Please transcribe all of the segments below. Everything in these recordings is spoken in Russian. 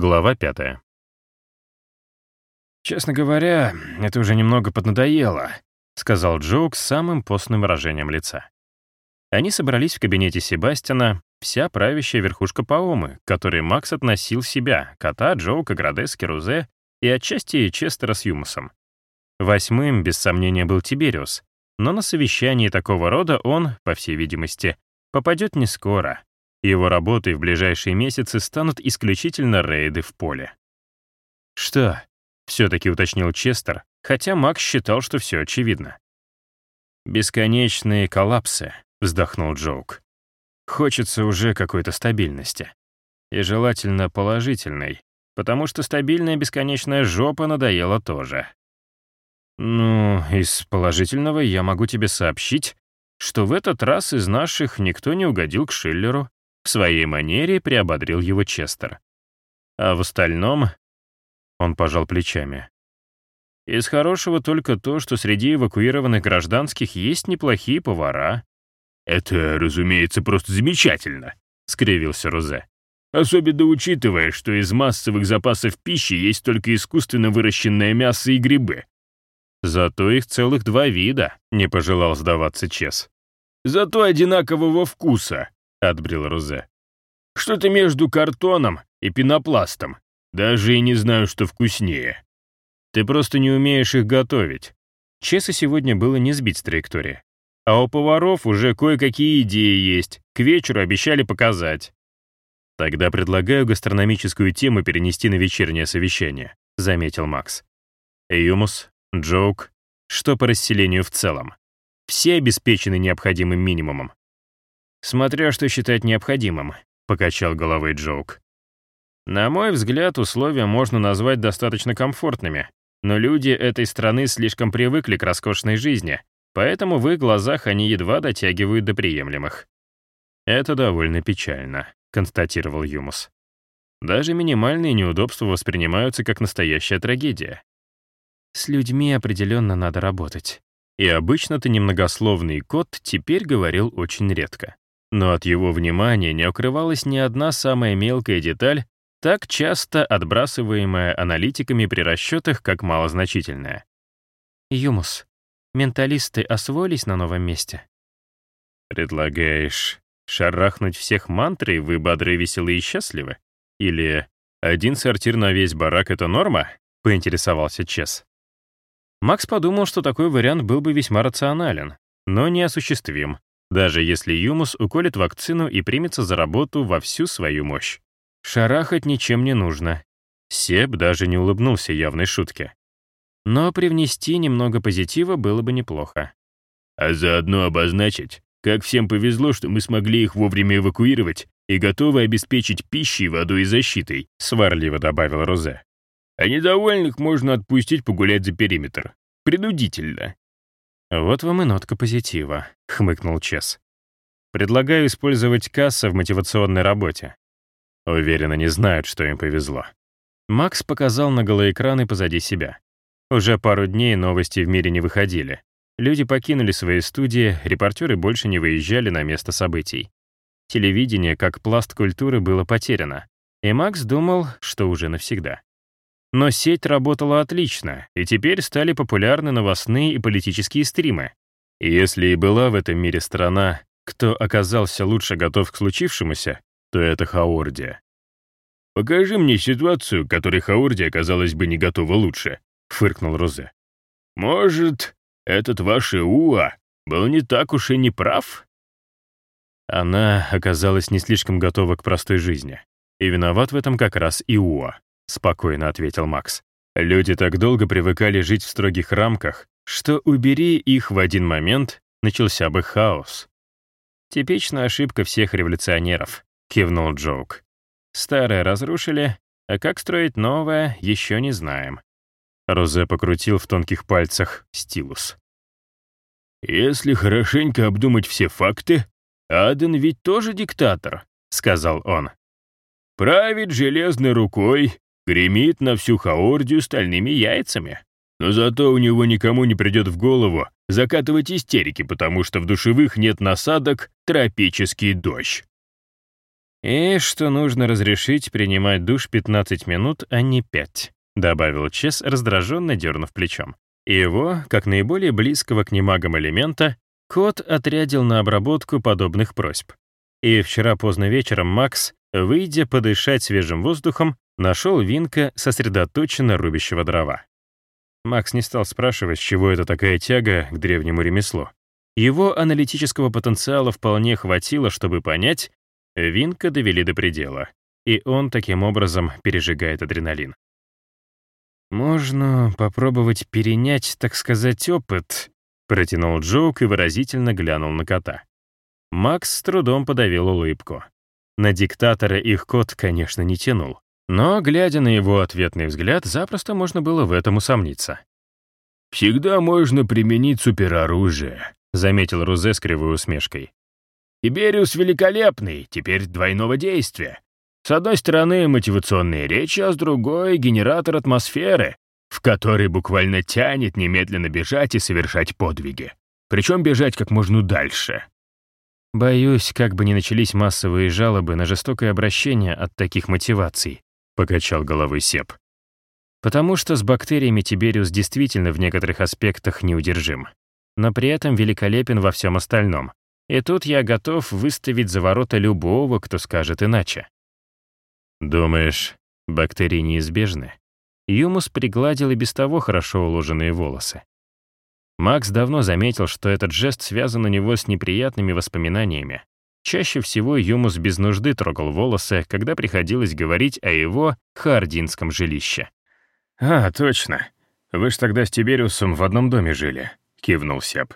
Глава пятая. «Честно говоря, это уже немного поднадоело», — сказал Джоук с самым постным выражением лица. Они собрались в кабинете Себастьяна, вся правящая верхушка Паомы, к которой Макс относил себя, кота, Джоука, Градески, Рузе и отчасти Честера с Юмусом. Восьмым, без сомнения, был Тибериус, но на совещании такого рода он, по всей видимости, попадет не скоро. Его работой в ближайшие месяцы станут исключительно рейды в поле. «Что?» — все-таки уточнил Честер, хотя Макс считал, что все очевидно. «Бесконечные коллапсы», — вздохнул Джоук. «Хочется уже какой-то стабильности. И желательно положительной, потому что стабильная бесконечная жопа надоела тоже. Ну, из положительного я могу тебе сообщить, что в этот раз из наших никто не угодил к Шиллеру, в своей манере приободрил его Честер. А в остальном он пожал плечами. Из хорошего только то, что среди эвакуированных гражданских есть неплохие повара. «Это, разумеется, просто замечательно», — скривился Розе. «Особенно учитывая, что из массовых запасов пищи есть только искусственно выращенное мясо и грибы». «Зато их целых два вида», — не пожелал сдаваться Чес. «Зато одинакового вкуса», — отбрил Розе. «Что-то между картоном и пенопластом. Даже и не знаю, что вкуснее». «Ты просто не умеешь их готовить». Чеса сегодня было не сбить с траектории. А у поваров уже кое-какие идеи есть, к вечеру обещали показать. Тогда предлагаю гастрономическую тему перенести на вечернее совещание, заметил Макс. Юмус, Джоук, что по расселению в целом? Все обеспечены необходимым минимумом. «Смотря что считать необходимым», — покачал головой Джоук. «На мой взгляд, условия можно назвать достаточно комфортными, но люди этой страны слишком привыкли к роскошной жизни, поэтому в их глазах они едва дотягивают до приемлемых». «Это довольно печально», — констатировал Юмус. «Даже минимальные неудобства воспринимаются как настоящая трагедия». «С людьми определенно надо работать». И обычно-то немногословный кот теперь говорил очень редко. Но от его внимания не укрывалась ни одна самая мелкая деталь, так часто отбрасываемая аналитиками при расчетах как малозначительная. «Юмус, менталисты освоились на новом месте?» «Предлагаешь шарахнуть всех мантрой, вы бодры, веселы и счастливы? Или один сортир на весь барак — это норма?» — поинтересовался Чес. Макс подумал, что такой вариант был бы весьма рационален, но неосуществим, даже если Юмус уколет вакцину и примется за работу во всю свою мощь. Шарахать ничем не нужно. Себ даже не улыбнулся явной шутке. Но привнести немного позитива было бы неплохо. А заодно обозначить, как всем повезло, что мы смогли их вовремя эвакуировать и готовы обеспечить пищей, водой и защитой», — сварливо добавил Розе. «А недовольных можно отпустить погулять за периметр. Принудительно. «Вот вам и нотка позитива», — хмыкнул Чес. «Предлагаю использовать касса в мотивационной работе. Уверенно не знают, что им повезло». Макс показал на голоэкраны позади себя. Уже пару дней новости в мире не выходили. Люди покинули свои студии, репортеры больше не выезжали на место событий. Телевидение, как пласт культуры, было потеряно. И Макс думал, что уже навсегда. Но сеть работала отлично, и теперь стали популярны новостные и политические стримы. И если и была в этом мире страна, кто оказался лучше готов к случившемуся, то это Хаордия. «Покажи мне ситуацию, которой Хаордия, казалось бы, не готова лучше», — фыркнул Розе. «Может, этот ваш Иуа был не так уж и не прав?» Она оказалась не слишком готова к простой жизни. И виноват в этом как раз Иуа. — спокойно ответил Макс. «Люди так долго привыкали жить в строгих рамках, что убери их в один момент, начался бы хаос». «Типичная ошибка всех революционеров», — кивнул Джоук. «Старое разрушили, а как строить новое, еще не знаем». Розе покрутил в тонких пальцах стилус. «Если хорошенько обдумать все факты, Аден ведь тоже диктатор», — сказал он. «Правит железной рукой, Гремит на всю Хаордию стальными яйцами. Но зато у него никому не придет в голову закатывать истерики, потому что в душевых нет насадок «тропический дождь». «И что нужно разрешить принимать душ 15 минут, а не 5», добавил Чес, раздраженно дернув плечом. Его, как наиболее близкого к немагам элемента, кот отрядил на обработку подобных просьб. И вчера поздно вечером Макс, выйдя подышать свежим воздухом, нашел Винка сосредоточенно рубящего дрова. Макс не стал спрашивать, с чего это такая тяга к древнему ремеслу. Его аналитического потенциала вполне хватило, чтобы понять, Винка довели до предела, и он таким образом пережигает адреналин. «Можно попробовать перенять, так сказать, опыт», — протянул Джоук и выразительно глянул на кота. Макс с трудом подавил улыбку. На диктатора их кот, конечно, не тянул. Но, глядя на его ответный взгляд, запросто можно было в этом усомниться. «Всегда можно применить супероружие», — заметил Рузе с кривой усмешкой. «Тибериус великолепный, теперь двойного действия. С одной стороны мотивационные речи, а с другой — генератор атмосферы, в который буквально тянет немедленно бежать и совершать подвиги. Причем бежать как можно дальше. Боюсь, как бы ни начались массовые жалобы на жестокое обращение от таких мотиваций, покачал головой Сеп. Потому что с бактериями Тибериус действительно в некоторых аспектах неудержим. Но при этом великолепен во всем остальном. И тут я готов выставить за ворота любого, кто скажет иначе. «Думаешь, бактерии неизбежны?» Юмус пригладил и без того хорошо уложенные волосы. Макс давно заметил, что этот жест связан у него с неприятными воспоминаниями. Чаще всего Юмус без нужды трогал волосы, когда приходилось говорить о его хардинском жилище. «А, точно. Вы ж тогда с Тибериусом в одном доме жили», — кивнул Сеп.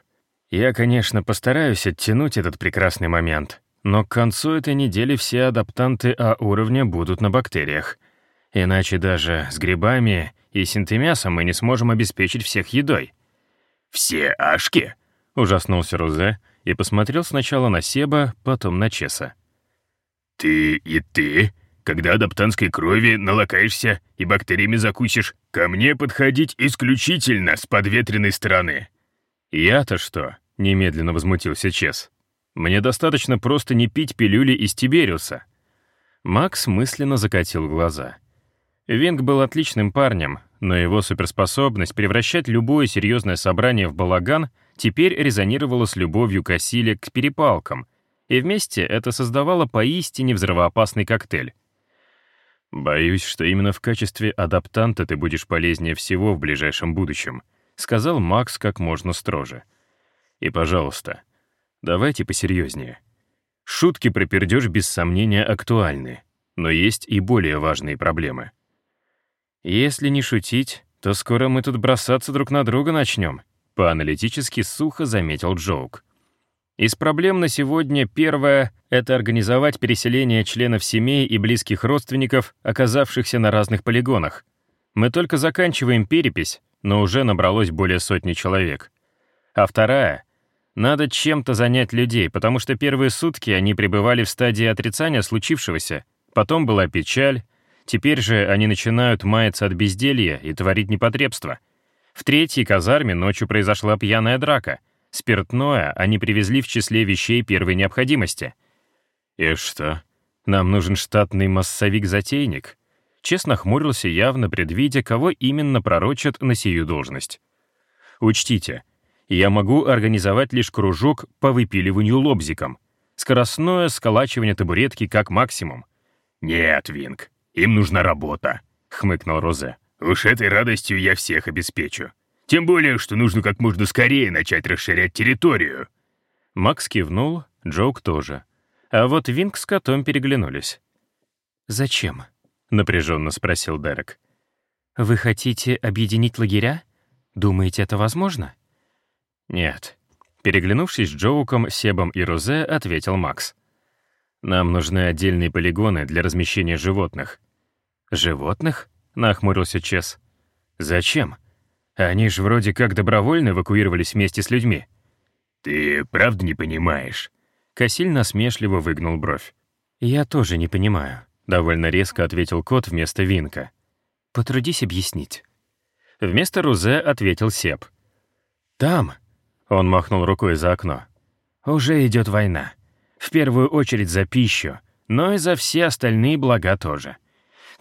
«Я, конечно, постараюсь оттянуть этот прекрасный момент, но к концу этой недели все адаптанты А-уровня будут на бактериях. Иначе даже с грибами и синтемясом мы не сможем обеспечить всех едой. «Все ашки?» — ужаснулся Рузе и посмотрел сначала на Себа, потом на Чеса. «Ты и ты, когда адаптантской крови налакаешься и бактериями закусишь, ко мне подходить исключительно с подветренной стороны». «Я-то что?» — немедленно возмутился Чес. «Мне достаточно просто не пить пилюли из Тибериуса». Макс мысленно закатил глаза. Винг был отличным парнем, но его суперспособность превращать любое серьезное собрание в балаган теперь резонировала с любовью Кассиля к перепалкам, и вместе это создавало поистине взрывоопасный коктейль. «Боюсь, что именно в качестве адаптанта ты будешь полезнее всего в ближайшем будущем», сказал Макс как можно строже. «И, пожалуйста, давайте посерьезнее. Шутки про пердеж без сомнения актуальны, но есть и более важные проблемы». Если не шутить, то скоро мы тут бросаться друг на друга начнем, по-аналитически сухо заметил Джоук. Из проблем на сегодня первое — это организовать переселение членов семей и близких родственников, оказавшихся на разных полигонах. Мы только заканчиваем перепись, но уже набралось более сотни человек. А вторая — надо чем-то занять людей, потому что первые сутки они пребывали в стадии отрицания случившегося, потом была печаль, Теперь же они начинают маяться от безделья и творить непотребство. В третьей казарме ночью произошла пьяная драка. Спиртное они привезли в числе вещей первой необходимости. И что? Нам нужен штатный массовик-затейник? Честно хмурился, явно предвидя, кого именно пророчат на сию должность. Учтите, я могу организовать лишь кружок по выпиливанию лобзиком. Скоростное сколачивание табуретки как максимум. Нет, Винг, им нужна работа», — хмыкнул Розе. «Уж этой радостью я всех обеспечу. Тем более, что нужно как можно скорее начать расширять территорию». Макс кивнул, Джоук тоже. А вот Винк с котом переглянулись. «Зачем?» — напряженно спросил Дерек. «Вы хотите объединить лагеря? Думаете, это возможно?» «Нет». Переглянувшись с Джоуком, Себом и Розе, ответил Макс. Нам нужны отдельные полигоны для размещения животных». «Животных?» — нахмурился Чес. «Зачем? Они же вроде как добровольно эвакуировались вместе с людьми». «Ты правда не понимаешь?» Косиль насмешливо выгнул бровь. «Я тоже не понимаю», — довольно резко ответил кот вместо Винка. «Потрудись объяснить». Вместо Рузе ответил Сеп. «Там», — он махнул рукой за окно, — «уже идет война. В первую очередь за пищу, но и за все остальные блага тоже.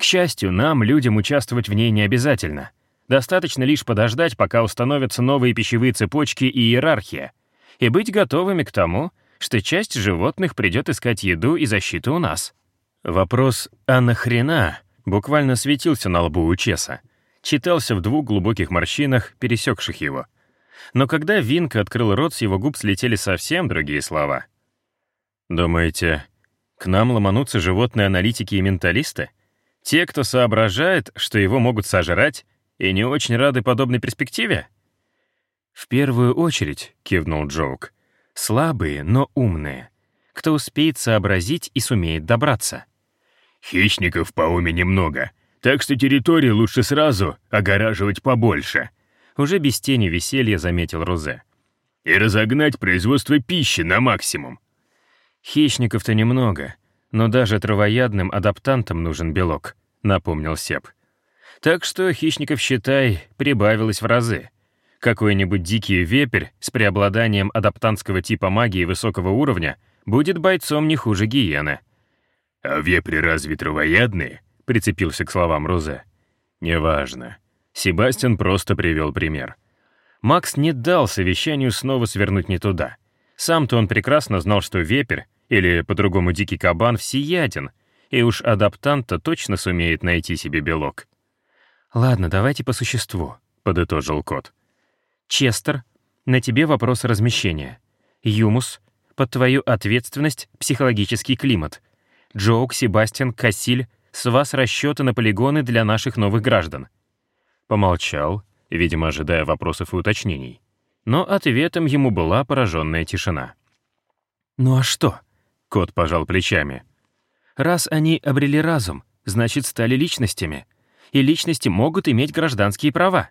К счастью, нам, людям, участвовать в ней не обязательно. Достаточно лишь подождать, пока установятся новые пищевые цепочки и иерархия, и быть готовыми к тому, что часть животных придет искать еду и защиту у нас. Вопрос «а нахрена?» буквально светился на лбу у Чеса. Читался в двух глубоких морщинах, пересекших его. Но когда Винка открыл рот, с его губ слетели совсем другие слова. «Думаете, к нам ломанутся животные аналитики и менталисты?» Те, кто соображает, что его могут сожрать, и не очень рады подобной перспективе? «В первую очередь», — кивнул Джоук, — «слабые, но умные. Кто успеет сообразить и сумеет добраться». «Хищников по уме немного, так что территории лучше сразу огораживать побольше», — уже без тени веселья заметил Розе. «И разогнать производство пищи на максимум». «Хищников-то немного, но даже травоядным адаптантам нужен белок», — напомнил Сеп. «Так что хищников, считай, прибавилось в разы. Какой-нибудь дикий вепрь с преобладанием адаптантского типа магии высокого уровня будет бойцом не хуже гиены». «А вепри разве травоядные?» — прицепился к словам Розе. «Неважно. Себастьян просто привел пример. Макс не дал совещанию снова свернуть не туда. Сам-то он прекрасно знал, что вепрь или, по-другому, дикий кабан всеяден, и уж адаптант-то точно сумеет найти себе белок. «Ладно, давайте по существу», — подытожил кот. «Честер, на тебе вопрос размещения. Юмус, под твою ответственность психологический климат. Джоук, Себастьян, Кассиль, с вас расчеты на полигоны для наших новых граждан». Помолчал, видимо, ожидая вопросов и уточнений. Но ответом ему была пораженная тишина. «Ну а что?» Кот пожал плечами. «Раз они обрели разум, значит, стали личностями. И личности могут иметь гражданские права».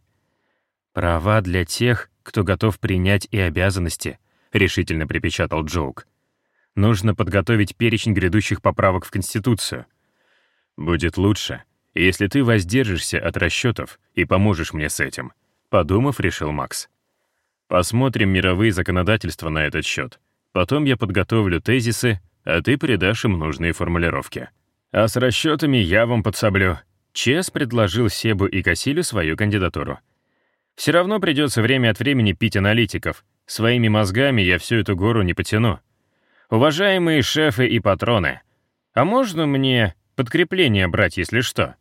«Права для тех, кто готов принять и обязанности», — решительно припечатал Джоук. «Нужно подготовить перечень грядущих поправок в Конституцию. Будет лучше, если ты воздержишься от расчетов и поможешь мне с этим», — подумав, решил Макс. «Посмотрим мировые законодательства на этот счет. Потом я подготовлю тезисы, а ты придашь им нужные формулировки. А с расчетами я вам подсоблю». Чес предложил Себу и Касилю свою кандидатуру. «Все равно придется время от времени пить аналитиков. Своими мозгами я всю эту гору не потяну. Уважаемые шефы и патроны, а можно мне подкрепление брать, если что?»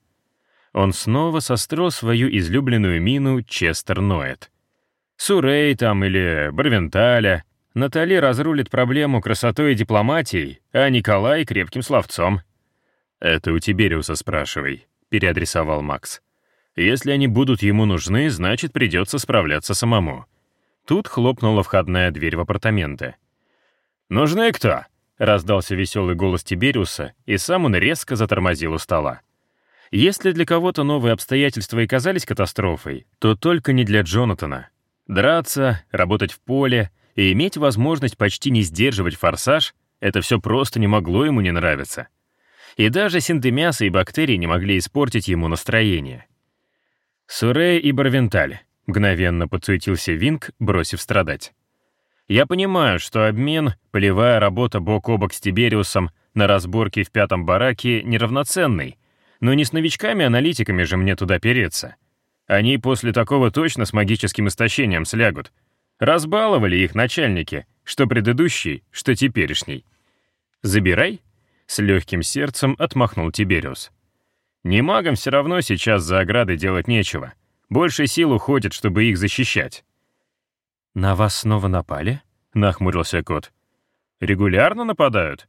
Он снова состроил свою излюбленную мину Честер Ноэт. Сурей там или Барвенталя, Натали разрулит проблему красотой и дипломатией, а Николай — крепким словцом. «Это у Тибериуса спрашивай», — переадресовал Макс. «Если они будут ему нужны, значит, придется справляться самому». Тут хлопнула входная дверь в апартаменты. «Нужны кто?» — раздался веселый голос Тибериуса, и сам он резко затормозил у стола. Если для кого-то новые обстоятельства и казались катастрофой, то только не для Джонатана. Драться, работать в поле — и иметь возможность почти не сдерживать форсаж — это все просто не могло ему не нравиться. И даже синтемиасы и бактерии не могли испортить ему настроение. «Суре и Барвенталь», — мгновенно подсуетился Винг, бросив страдать. «Я понимаю, что обмен, полевая работа бок о бок с Тибериусом на разборке в пятом бараке неравноценный, но не с новичками-аналитиками же мне туда переться. Они после такого точно с магическим истощением слягут, Разбаловали их начальники, что предыдущий, что теперешний. «Забирай», — с легким сердцем отмахнул Тибериус. «Не магам все равно сейчас за оградой делать нечего. Больше сил уходит, чтобы их защищать». «На вас снова напали?» — нахмурился кот. «Регулярно нападают?»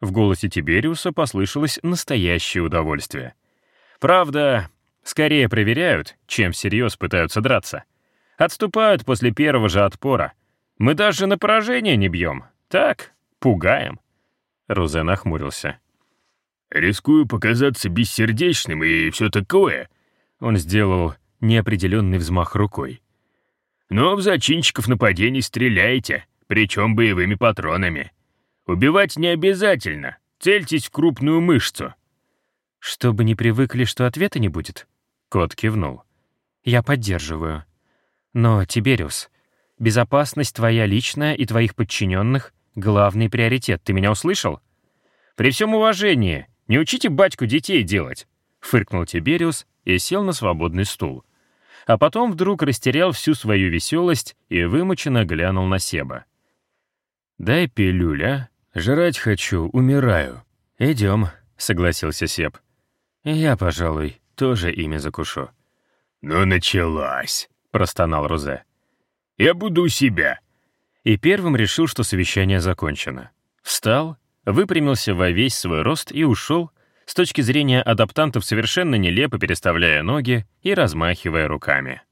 В голосе Тибериуса послышалось настоящее удовольствие. «Правда, скорее проверяют, чем всерьез пытаются драться. Отступают после первого же отпора. Мы даже на поражение не бьем. Так, пугаем». Розе нахмурился. «Рискую показаться бессердечным и все такое». Он сделал неопределенный взмах рукой. «Но в зачинщиков нападений стреляйте, причем боевыми патронами. Убивать не обязательно, цельтесь в крупную мышцу». «Чтобы не привыкли, что ответа не будет?» Кот кивнул. «Я поддерживаю. Но, Тибериус, безопасность твоя личная и твоих подчиненных — главный приоритет, ты меня услышал? При всем уважении, не учите батьку детей делать!» — фыркнул Тибериус и сел на свободный стул. А потом вдруг растерял всю свою веселость и вымученно глянул на Себа. «Дай пилюля, жрать хочу, умираю. Идем», — согласился Себ. «Я, пожалуй, тоже ими закушу». «Ну, началась», — простонал Рузе. «Я буду у себя». И первым решил, что совещание закончено. Встал, выпрямился во весь свой рост и ушел, с точки зрения адаптантов совершенно нелепо переставляя ноги и размахивая руками.